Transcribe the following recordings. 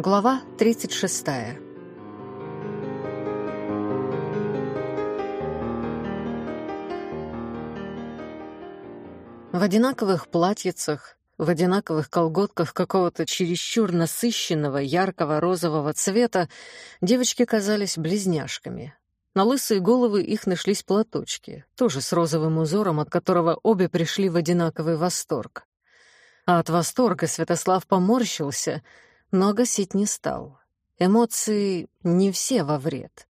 Глава 36. В одинаковых платьицах, в одинаковых колготках какого-то чересчур насыщенного яркого розового цвета девочки казались близняшками. На лысые головы их нашлись платочки, тоже с розовым узором, от которого обе пришли в одинаковый восторг. А от восторга Святослав поморщился — но гасить не стал. Эмоции не все во вред.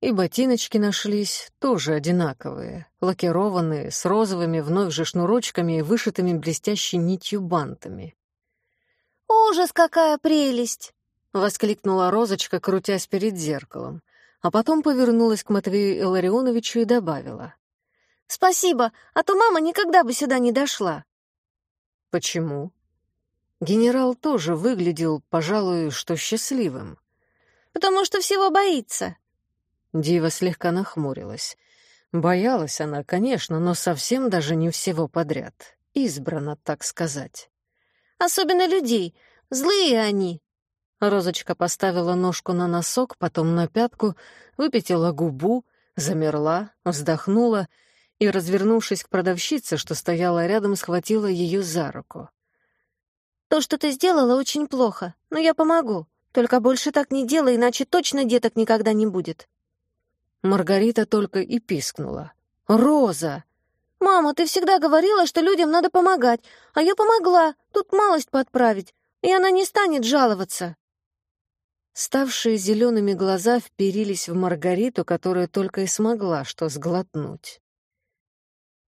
И ботиночки нашлись тоже одинаковые, лакированные, с розовыми вновь же шнурочками и вышитыми блестящей нитью бантами. «Ужас, какая прелесть!» — воскликнула Розочка, крутясь перед зеркалом, а потом повернулась к Матвею Илларионовичу и добавила. «Спасибо, а то мама никогда бы сюда не дошла». «Почему?» Генерал тоже выглядел, пожалуй, что счастливым. «Потому что всего боится». Дива слегка нахмурилась. Боялась она, конечно, но совсем даже не всего подряд. Избрана, так сказать. «Особенно людей. Злые они». Розочка поставила ножку на носок, потом на пятку, выпятила губу, замерла, вздохнула и, развернувшись к продавщице, что стояла рядом, схватила ее за руку. То, что ты сделала, очень плохо, но я помогу. Только больше так не делай, иначе точно деток никогда не будет». Маргарита только и пискнула. «Роза!» «Мама, ты всегда говорила, что людям надо помогать, а я помогла, тут малость подправить, и она не станет жаловаться». Ставшие зелеными глаза вперились в Маргариту, которая только и смогла что сглотнуть.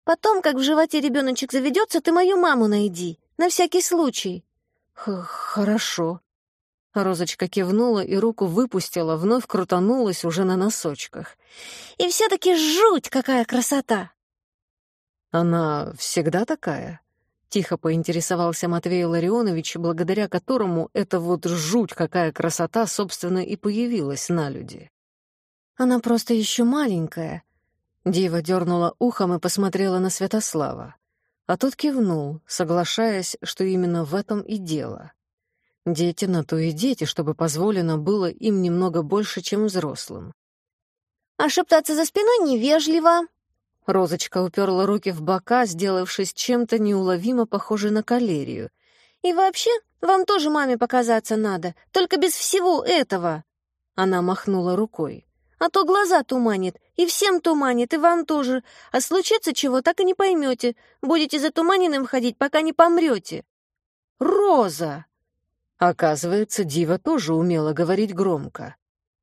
«Потом, как в животе ребеночек заведется, ты мою маму найди. На всякий случай». Х «Хорошо». Розочка кивнула и руку выпустила, вновь крутанулась уже на носочках. «И все-таки жуть, какая красота!» «Она всегда такая?» — тихо поинтересовался Матвей Ларионович, благодаря которому эта вот жуть, какая красота, собственно, и появилась на люди. «Она просто еще маленькая». Дива дернула ухом и посмотрела на Святослава. А тот кивнул, соглашаясь, что именно в этом и дело. Дети на то и дети, чтобы позволено было им немного больше, чем взрослым. «А шептаться за спиной невежливо!» Розочка уперла руки в бока, сделавшись чем-то неуловимо похожей на калерию. «И вообще, вам тоже маме показаться надо, только без всего этого!» Она махнула рукой. А то глаза туманит, и всем туманит, и вам тоже. А случится чего, так и не поймете. Будете за туманенным ходить, пока не помрете. Роза! Оказывается, Дива тоже умела говорить громко.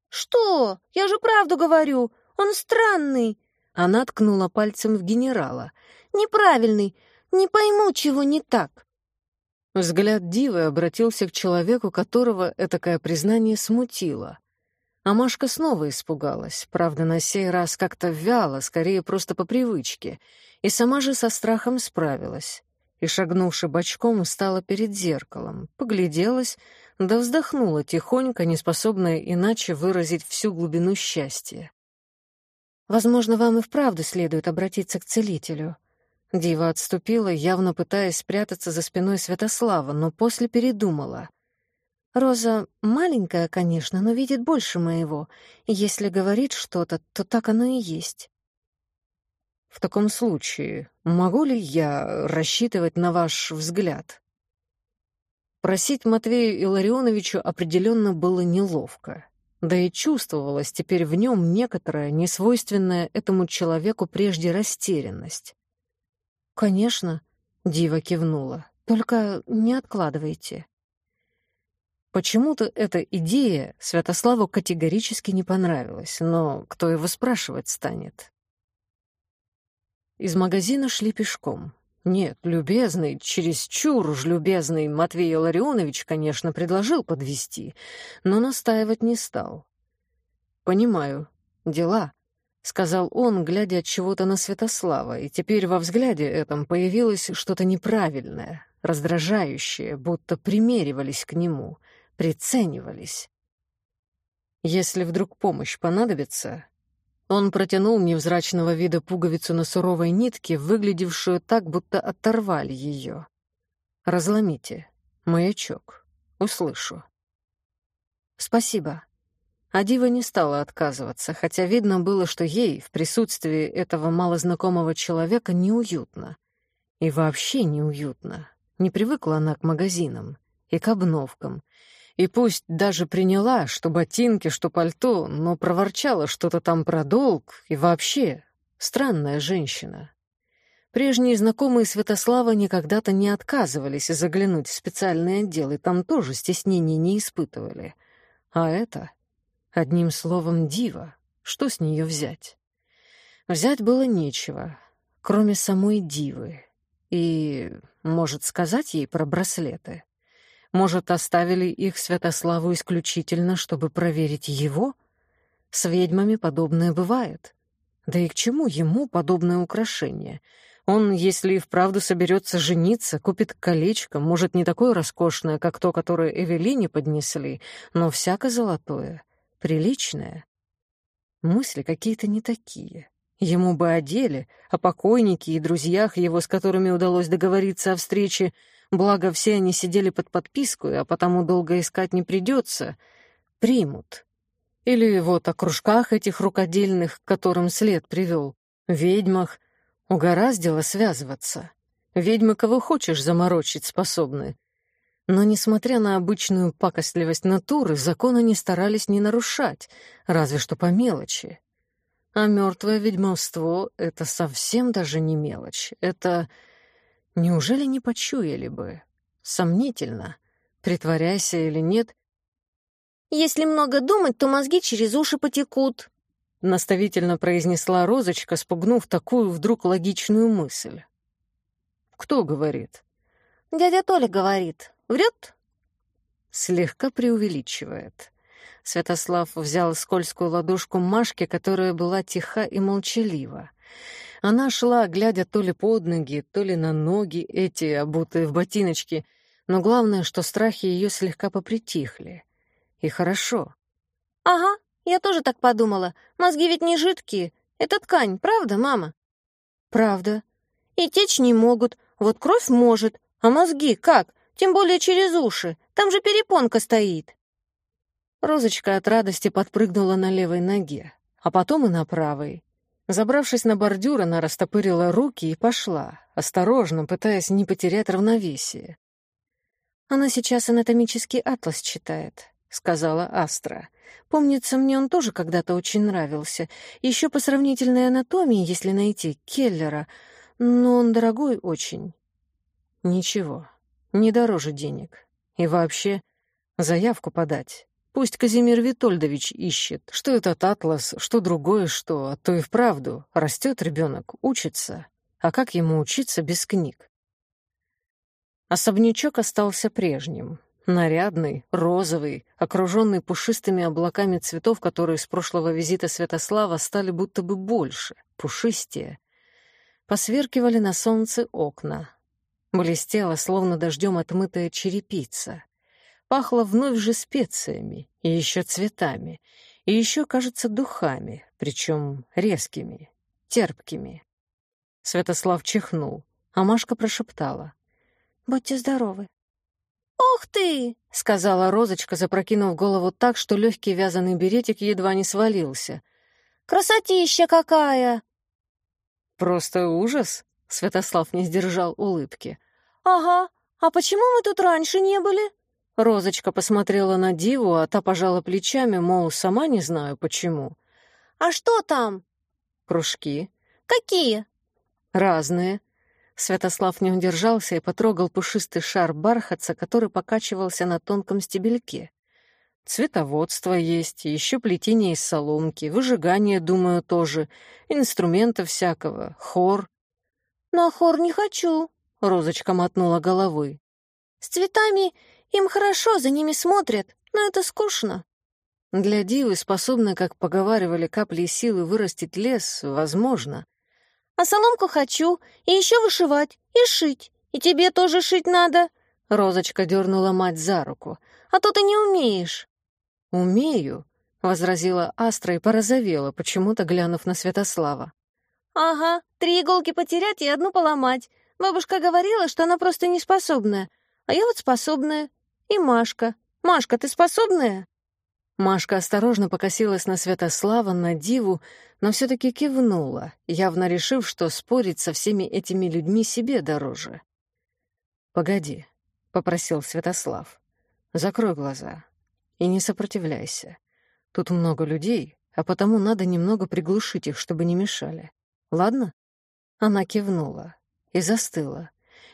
Что? Я же правду говорю. Он странный. Она ткнула пальцем в генерала. Неправильный. Не пойму, чего не так. Взгляд Дивы обратился к человеку, которого этакое признание смутило. А Машка снова испугалась, правда, на сей раз как-то вяло, скорее просто по привычке, и сама же со страхом справилась. И, шагнувши бочком, стала перед зеркалом, погляделась, да вздохнула тихонько, неспособная иначе выразить всю глубину счастья. «Возможно, вам и вправду следует обратиться к целителю». Дива отступила, явно пытаясь спрятаться за спиной Святослава, но после передумала — Роза маленькая, конечно, но видит больше моего. Если говорит что-то, то так оно и есть. В таком случае, могу ли я рассчитывать на ваш взгляд? Просить Матвею Илларионовичу определенно было неловко. Да и чувствовалась теперь в нем некоторая, несвойственная этому человеку прежде растерянность. «Конечно», — Дива кивнула, — «только не откладывайте». Почему-то эта идея Святославу категорически не понравилась, но кто его спрашивать станет? Из магазина шли пешком. Нет, любезный, чересчур уж любезный Матвей Ларионович, конечно, предложил подвести, но настаивать не стал. «Понимаю. Дела», — сказал он, глядя от чего-то на Святослава, и теперь во взгляде этом появилось что-то неправильное, раздражающее, будто примеривались к нему — приценивались. Если вдруг помощь понадобится... Он протянул невзрачного вида пуговицу на суровой нитке, выглядевшую так, будто оторвали ее. «Разломите. Маячок. Услышу». «Спасибо». А Дива не стала отказываться, хотя видно было, что ей в присутствии этого малознакомого человека неуютно. И вообще неуютно. Не привыкла она к магазинам и к обновкам. И пусть даже приняла, что ботинки, что пальто, но проворчала что-то там про долг и вообще странная женщина. Прежние знакомые Святослава никогда-то не отказывались заглянуть в специальный отдел, и там тоже стеснения не испытывали. А это, одним словом, дива. Что с нее взять? Взять было нечего, кроме самой дивы. И, может, сказать ей про браслеты? Может, оставили их Святославу исключительно, чтобы проверить его? С ведьмами подобное бывает. Да и к чему ему подобное украшение — он, если и вправду соберется жениться, купит колечко, может, не такое роскошное, как то, которое Эвелине поднесли, но всяко золотое, приличное. Мысли какие-то не такие. Ему бы одели, а покойники и друзьях его, с которыми удалось договориться о встрече, благо все они сидели под подписку, а потому долго искать не придется, примут. Или вот о кружках этих рукодельных, к которым след привел, ведьмах, Угораздило связываться. Ведьмы кого хочешь заморочить способны. Но, несмотря на обычную пакостливость натуры, закон они старались не нарушать, разве что по мелочи. А мертвое ведьмовство — это совсем даже не мелочь. Это... Неужели не почуяли бы? Сомнительно. Притворяйся или нет. Если много думать, то мозги через уши потекут, — наставительно произнесла Розочка, спугнув такую вдруг логичную мысль. «Кто говорит?» «Дядя Толя говорит. Врет?» Слегка преувеличивает. Святослав взял скользкую ладошку Машки, которая была тиха и молчалива. Она шла, глядя то ли под ноги, то ли на ноги, эти, обутые в ботиночки, но главное, что страхи ее слегка попритихли. И хорошо. «Ага, я тоже так подумала. Мозги ведь не жидкие. Это ткань, правда, мама? Правда. И течь не могут. Вот кровь может. А мозги как? Тем более через уши. Там же перепонка стоит. Розочка от радости подпрыгнула на левой ноге, а потом и на правой. Забравшись на бордюр, она растопырила руки и пошла, осторожно, пытаясь не потерять равновесие. Она сейчас анатомический атлас читает, сказала Астра. Помнится, мне он тоже когда-то очень нравился. Еще по сравнительной анатомии, если найти, Келлера. Но он дорогой очень. Ничего, не дороже денег. И вообще, заявку подать. Пусть Казимир Витольдович ищет, что этот атлас, что другое что, а то и вправду. Растет ребенок, учится. А как ему учиться без книг? Особнячок остался прежним. Нарядный, розовый, окруженный пушистыми облаками цветов, которые с прошлого визита Святослава стали будто бы больше, пушистее. Посверкивали на солнце окна. Блестела, словно дождем отмытая черепица. Пахло вновь же специями, и еще цветами, и еще, кажется, духами, причем резкими, терпкими. Святослав чихнул, а Машка прошептала. «Будьте здоровы». «Ух ты!» — сказала Розочка, запрокинув голову так, что легкий вязаный беретик едва не свалился. «Красотища какая!» «Просто ужас!» — Святослав не сдержал улыбки. «Ага, а почему мы тут раньше не были?» Розочка посмотрела на Диву, а та пожала плечами, мол, сама не знаю почему. «А что там?» «Кружки». «Какие?» «Разные. Святослав не удержался и потрогал пушистый шар бархатца, который покачивался на тонком стебельке. Цветоводство есть, еще плетение из соломки, выжигание, думаю, тоже, инструментов всякого, хор. «На хор не хочу», — Розочка мотнула головой. «С цветами им хорошо, за ними смотрят, но это скучно». Для Дивы, способной, как поговаривали, капли силы вырастить лес, возможно. А соломку хочу, и еще вышивать, и шить. И тебе тоже шить надо. Розочка дернула мать за руку. А то ты не умеешь. Умею, возразила Астра и порозовела, почему-то глянув на Святослава. Ага, три иголки потерять и одну поломать. Бабушка говорила, что она просто неспособная. А я вот способная. И Машка. Машка, ты способная? Машка осторожно покосилась на Святослава, на Диву, но все-таки кивнула, явно решив, что спорить со всеми этими людьми себе дороже. «Погоди», — попросил Святослав. «Закрой глаза и не сопротивляйся. Тут много людей, а потому надо немного приглушить их, чтобы не мешали. Ладно?» Она кивнула и застыла,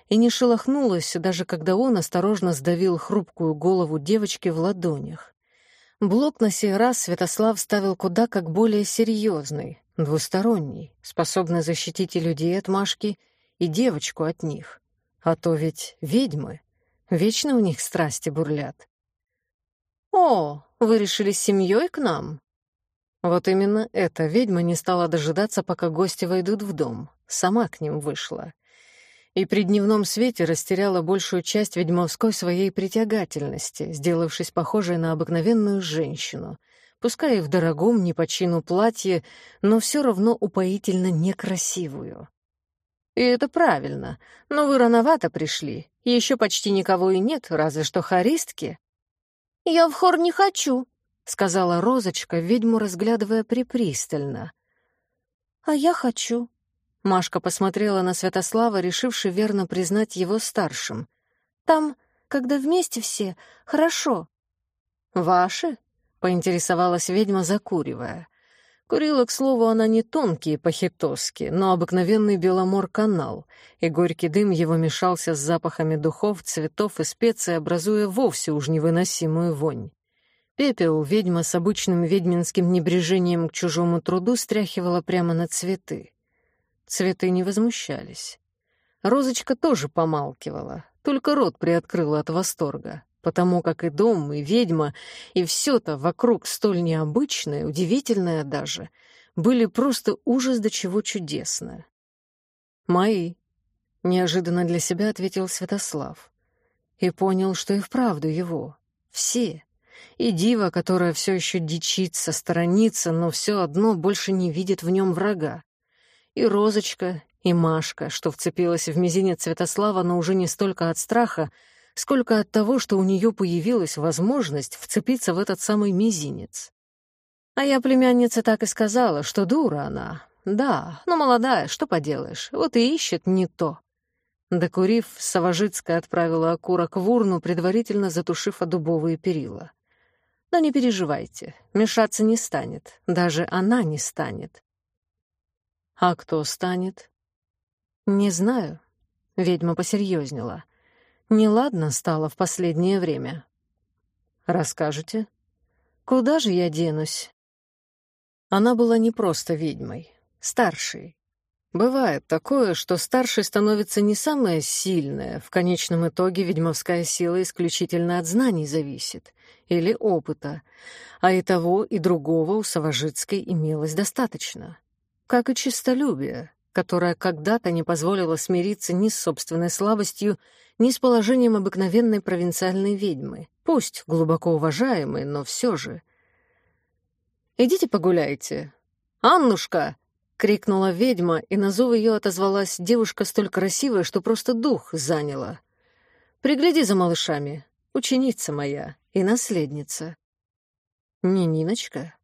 и не шелохнулась, даже когда он осторожно сдавил хрупкую голову девочки в ладонях. Блок на сей раз Святослав ставил куда как более серьезный, двусторонний, способный защитить и людей от Машки, и девочку от них. А то ведь ведьмы. Вечно у них страсти бурлят. «О, вы решили с семьей к нам?» Вот именно эта ведьма не стала дожидаться, пока гости войдут в дом. Сама к ним вышла и при дневном свете растеряла большую часть ведьмовской своей притягательности, сделавшись похожей на обыкновенную женщину, пускай и в дорогом, не по чину платье, но все равно упоительно некрасивую. И это правильно, но вы рановато пришли, еще почти никого и нет, разве что хористки. «Я в хор не хочу», — сказала Розочка, ведьму разглядывая припристально. «А я хочу», Машка посмотрела на Святослава, решивши верно признать его старшим. «Там, когда вместе все, хорошо». «Ваши?» — поинтересовалась ведьма, закуривая. Курила, к слову, она не тонкие похитоски, но обыкновенный беломор-канал, и горький дым его мешался с запахами духов, цветов и специй, образуя вовсе уж невыносимую вонь. Пепел ведьма с обычным ведьминским небрежением к чужому труду стряхивала прямо на цветы. Цветы не возмущались. Розочка тоже помалкивала, только рот приоткрыла от восторга, потому как и дом, и ведьма, и все-то вокруг столь необычное, удивительное даже, были просто ужас до чего чудесное. «Мои», — неожиданно для себя ответил Святослав. И понял, что и вправду его. Все. И дива, которая все еще дичится, сторонится, но все одно больше не видит в нем врага. И Розочка, и Машка, что вцепилась в мизинец Святослава, но уже не столько от страха, сколько от того, что у нее появилась возможность вцепиться в этот самый мизинец. А я племяннице так и сказала, что дура она. Да, но молодая, что поделаешь, вот и ищет не то. Докурив, Савожицкая отправила окурок в урну, предварительно затушив одубовые перила. Да не переживайте, мешаться не станет, даже она не станет. А кто станет? Не знаю. Ведьма посерьезнела. Неладно стало в последнее время. Расскажете? Куда же я денусь? Она была не просто ведьмой, старшей. Бывает такое, что старшей становится не самая сильная, в конечном итоге ведьмовская сила исключительно от знаний зависит, или опыта, а и того, и другого у Савожицкой имелось достаточно как и честолюбие, которое когда-то не позволило смириться ни с собственной слабостью, ни с положением обыкновенной провинциальной ведьмы, пусть глубоко уважаемой, но все же. «Идите погуляйте». «Аннушка!» — крикнула ведьма, и на зов ее отозвалась девушка столь красивая, что просто дух заняла. «Пригляди за малышами, ученица моя и наследница». «Не Ниночка?»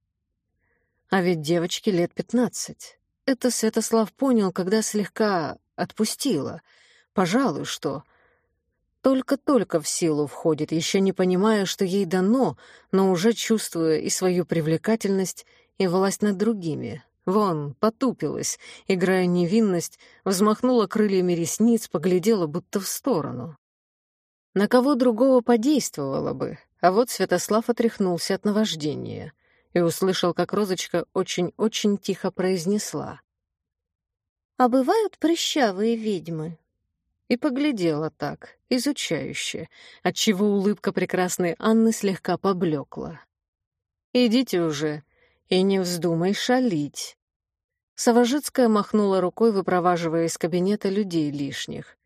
А ведь девочке лет пятнадцать. Это Святослав понял, когда слегка отпустила. Пожалуй, что... Только-только в силу входит, еще не понимая, что ей дано, но уже чувствуя и свою привлекательность, и власть над другими. Вон, потупилась, играя невинность, взмахнула крыльями ресниц, поглядела будто в сторону. На кого другого подействовало бы, а вот Святослав отряхнулся от наваждения — и услышал, как Розочка очень-очень тихо произнесла. «А бывают прыщавые ведьмы?» И поглядела так, изучающе, отчего улыбка прекрасной Анны слегка поблекла. «Идите уже, и не вздумай шалить». Савожицкая махнула рукой, выпроваживая из кабинета людей лишних.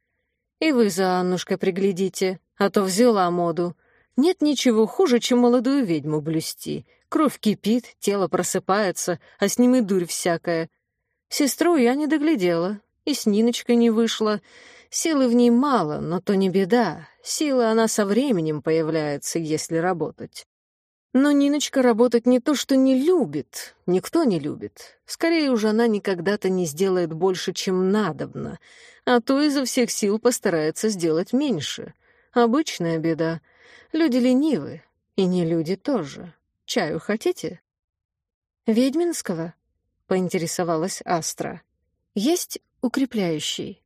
«И вы за Аннушкой приглядите, а то взяла моду. Нет ничего хуже, чем молодую ведьму блюсти. Кровь кипит, тело просыпается, а с ним и дурь всякая. Сестру я не доглядела, и с Ниночкой не вышла. Силы в ней мало, но то не беда. Сила она со временем появляется, если работать. Но Ниночка работать не то, что не любит, никто не любит. Скорее уже она никогда-то не сделает больше, чем надобно, а то изо всех сил постарается сделать меньше. Обычная беда. Люди ленивы, и не люди тоже. Чаю хотите? «Ведьминского?» — поинтересовалась Астра. «Есть укрепляющий?»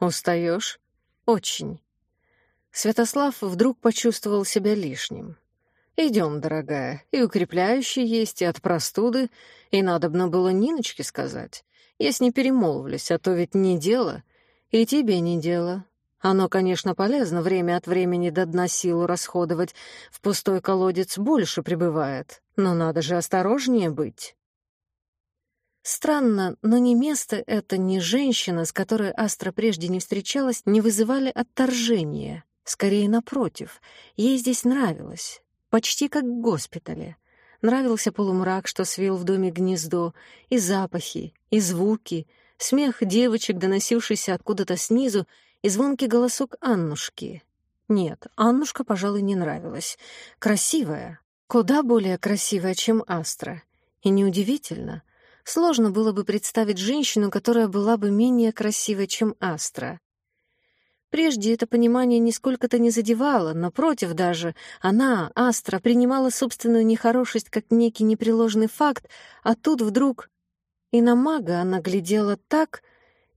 «Устаешь?» «Очень». Святослав вдруг почувствовал себя лишним. «Идем, дорогая, и укрепляющий есть, и от простуды, и надобно было Ниночке сказать. Я с ней перемолвлюсь, а то ведь не дело, и тебе не дело. Оно, конечно, полезно время от времени до дна силу расходовать, в пустой колодец больше прибывает, но надо же осторожнее быть». Странно, но ни место это, ни женщина, с которой Астра прежде не встречалась, не вызывали отторжения. Скорее, напротив, ей здесь нравилось почти как в госпитале. Нравился полумрак, что свил в доме гнездо, и запахи, и звуки, смех девочек, доносившийся откуда-то снизу, и звонкий голосок Аннушки. Нет, Аннушка, пожалуй, не нравилась. Красивая, куда более красивая, чем Астра. И неудивительно, сложно было бы представить женщину, которая была бы менее красивой, чем Астра. Прежде это понимание нисколько-то не задевало, напротив даже, она, Астра, принимала собственную нехорошесть как некий непреложный факт, а тут вдруг... И на мага она глядела так,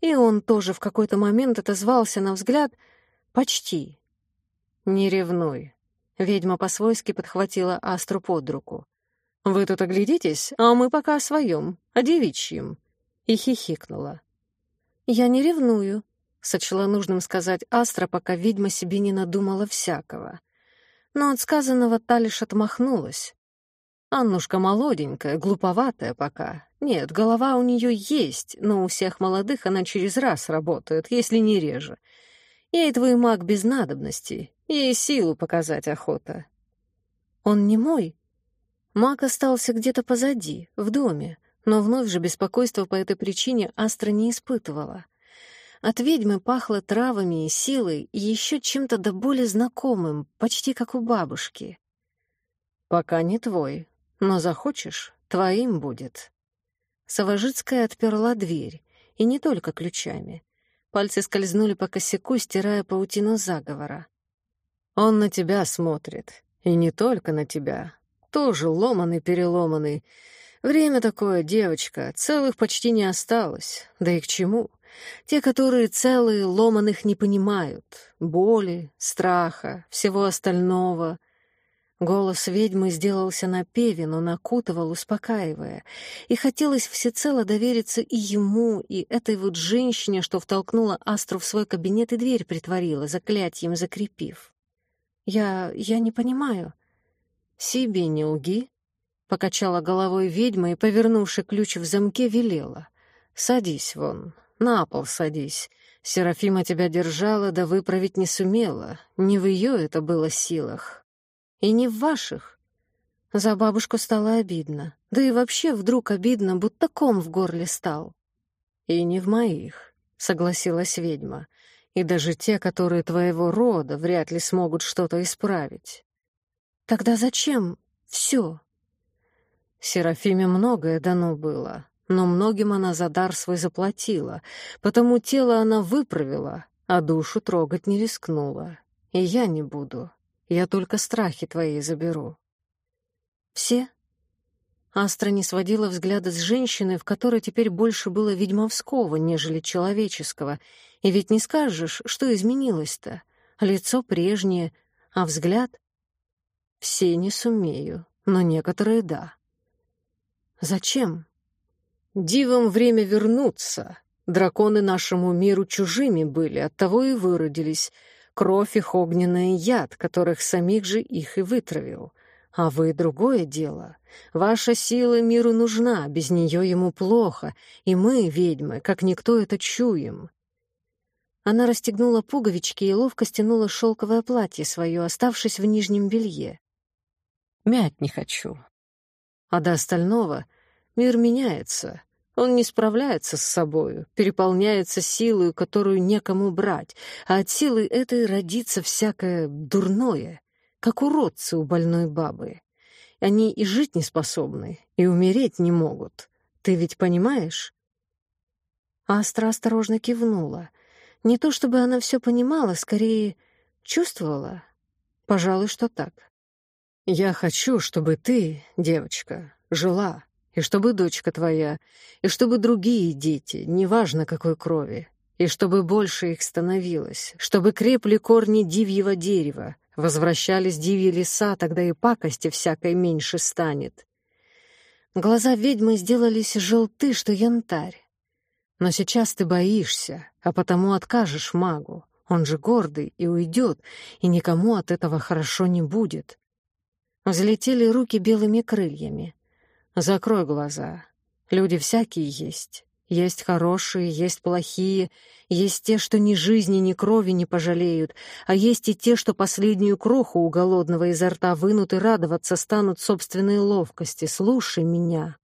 и он тоже в какой-то момент отозвался на взгляд «почти». «Не ревнуй», — ведьма по-свойски подхватила Астру под руку. «Вы тут оглядитесь, а мы пока о своем, о девичьем», — и хихикнула. «Я не ревную», Сочла нужным сказать Астра, пока ведьма себе не надумала всякого. Но от сказанного та лишь отмахнулась. Аннушка молоденькая, глуповатая пока. Нет, голова у нее есть, но у всех молодых она через раз работает, если не реже. Ей твой маг без надобности, ей силу показать охота. Он не мой. Маг остался где-то позади, в доме, но вновь же беспокойство по этой причине Астра не испытывала. От ведьмы пахло травами и силой, и еще чем-то до боли знакомым, почти как у бабушки. «Пока не твой, но захочешь, твоим будет». Савожицкая отперла дверь, и не только ключами. Пальцы скользнули по косяку, стирая паутину заговора. «Он на тебя смотрит, и не только на тебя. Тоже ломаный-переломанный. Время такое, девочка, целых почти не осталось. Да и к чему?» Те, которые целые, ломаных не понимают. Боли, страха, всего остального. Голос ведьмы сделался напевен, он окутывал, успокаивая. И хотелось всецело довериться и ему, и этой вот женщине, что втолкнула Астру в свой кабинет и дверь притворила, заклятием закрепив. «Я... я не понимаю». «Себе не лги», — покачала головой ведьма и, повернувши ключ в замке, велела. «Садись вон, на пол садись. Серафима тебя держала, да выправить не сумела. Не в ее это было силах. И не в ваших. За бабушку стало обидно. Да и вообще вдруг обидно, будто ком в горле стал. И не в моих, согласилась ведьма. И даже те, которые твоего рода, вряд ли смогут что-то исправить. Тогда зачем все? Серафиме многое дано было, но многим она за дар свой заплатила, потому тело она выправила, а душу трогать не рискнула. И я не буду. Я только страхи твои заберу. Все? Астра не сводила взгляда с женщины, в которой теперь больше было ведьмовского, нежели человеческого. И ведь не скажешь, что изменилось-то. Лицо прежнее, а взгляд... Все не сумею, но некоторые — да. Зачем? Дивам время вернуться. Драконы нашему миру чужими были, оттого и выродились. Кровь их огненный яд, которых самих же их и вытравил. А вы — другое дело. Ваша сила миру нужна, без нее ему плохо, и мы, ведьмы, как никто это чуем. Она расстегнула пуговички и ловко стянула шелковое платье свое, оставшись в нижнем белье. Мять не хочу. А до остального Мир меняется. Он не справляется с собою, переполняется силой, которую некому брать, а от силы этой родится всякое дурное, как уродцы у больной бабы. Они и жить не способны, и умереть не могут. Ты ведь понимаешь?» Астра осторожно кивнула. Не то чтобы она все понимала, скорее чувствовала. Пожалуй, что так. «Я хочу, чтобы ты, девочка, жила, и чтобы дочка твоя, и чтобы другие дети, неважно какой крови, и чтобы больше их становилось, чтобы крепли корни дивьего дерева, возвращались дивьи леса, тогда и пакости всякой меньше станет. Глаза ведьмы сделались желты, что янтарь. Но сейчас ты боишься, а потому откажешь магу. Он же гордый и уйдет, и никому от этого хорошо не будет. Взлетели руки белыми крыльями. Закрой глаза. Люди всякие есть. Есть хорошие, есть плохие, есть те, что ни жизни, ни крови не пожалеют, а есть и те, что последнюю кроху у голодного изо рта вынут и радоваться станут собственной ловкости. Слушай меня.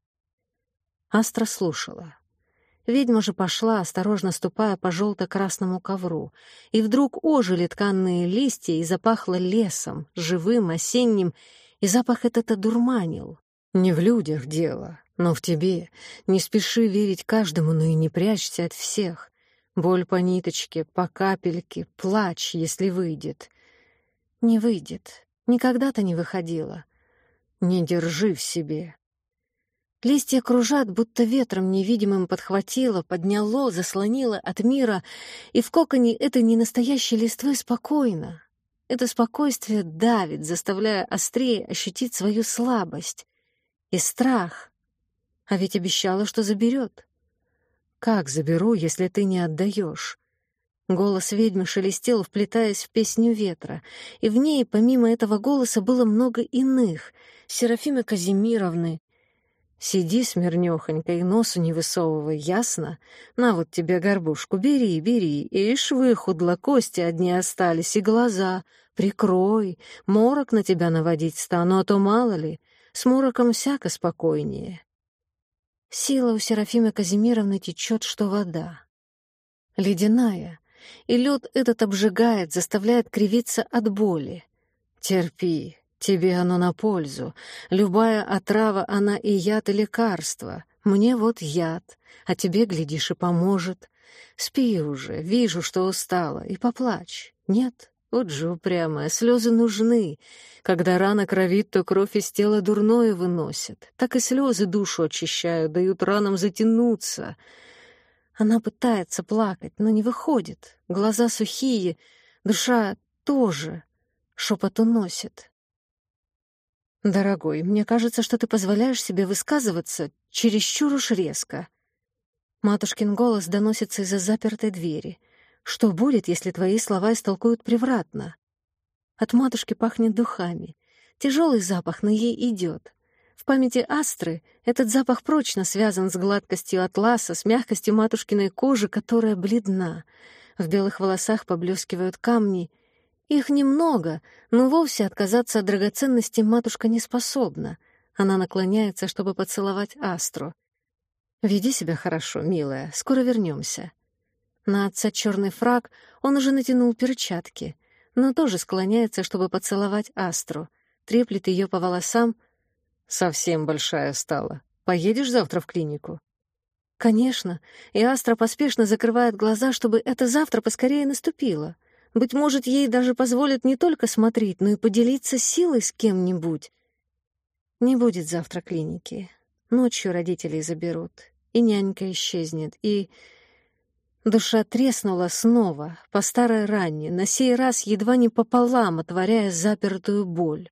Астра слушала. Ведьма же пошла, осторожно ступая по желто-красному ковру, и вдруг ожили тканные листья и запахло лесом, живым, осенним, и запах этот одурманил. Не в людях дело, но в тебе. Не спеши верить каждому, но и не прячься от всех. Боль по ниточке, по капельке, плачь, если выйдет. Не выйдет. Никогда-то не выходила. Не держи в себе. Листья кружат, будто ветром невидимым подхватило, подняло, заслонило от мира, и в коконе этой ненастоящей листвы спокойно. Это спокойствие давит, заставляя острее ощутить свою слабость и страх. А ведь обещала, что заберет. Как заберу, если ты не отдаешь? Голос ведьмы шелестел, вплетаясь в песню ветра, и в ней, помимо этого голоса, было много иных — Серафимы Казимировны, Сиди смирнёхонько и носу не высовывай, ясно? На вот тебе горбушку, бери, бери. Ишь, выхудла, кости одни остались и глаза. Прикрой, морок на тебя наводить стану, а то мало ли, с мороком всяко спокойнее. Сила у Серафимы Казимировны течет, что вода. Ледяная, и лед этот обжигает, заставляет кривиться от боли. Терпи, Тебе оно на пользу. Любая отрава, она и яд, и лекарство. Мне вот яд, а тебе, глядишь, и поможет. Спи уже, вижу, что устала, и поплачь. Нет, вот же упрямая, слезы нужны. Когда рана кровит, то кровь из тела дурное выносит. Так и слезы душу очищают, дают ранам затянуться. Она пытается плакать, но не выходит. Глаза сухие, душа тоже. Шепот уносит. «Дорогой, мне кажется, что ты позволяешь себе высказываться чересчур уж резко». Матушкин голос доносится из-за запертой двери. «Что будет, если твои слова истолкуют превратно?» От матушки пахнет духами. Тяжелый запах, но ей идет. В памяти Астры этот запах прочно связан с гладкостью атласа, с мягкостью матушкиной кожи, которая бледна. В белых волосах поблескивают камни — их немного, но вовсе отказаться от драгоценности матушка не способна. Она наклоняется, чтобы поцеловать Астру. «Веди себя хорошо, милая, скоро вернемся». На отца черный фраг он уже натянул перчатки, но тоже склоняется, чтобы поцеловать Астру. Треплет ее по волосам. «Совсем большая стала. Поедешь завтра в клинику?» «Конечно». И Астра поспешно закрывает глаза, чтобы это завтра поскорее наступило. Быть может, ей даже позволят не только смотреть, но и поделиться силой с кем-нибудь. Не будет завтра клиники. Ночью родителей заберут, и нянька исчезнет, и... Душа треснула снова, по старой ране, на сей раз едва не пополам, отворяя запертую боль.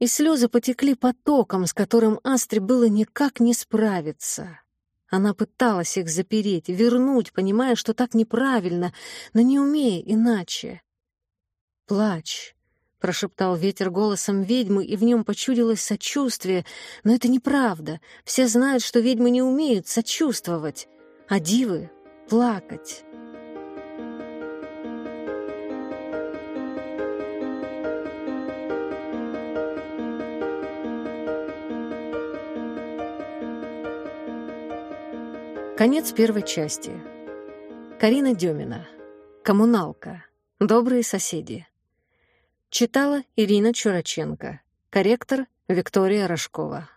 И слезы потекли потоком, с которым Астре было никак не справиться. Она пыталась их запереть, вернуть, понимая, что так неправильно, но не умея иначе. «Плачь», — прошептал ветер голосом ведьмы, и в нем почудилось сочувствие. Но это неправда. Все знают, что ведьмы не умеют сочувствовать, а дивы — плакать. Конец первой части. Карина Демина. Коммуналка. Добрые соседи. Читала Ирина Чураченко. Корректор Виктория Рожкова.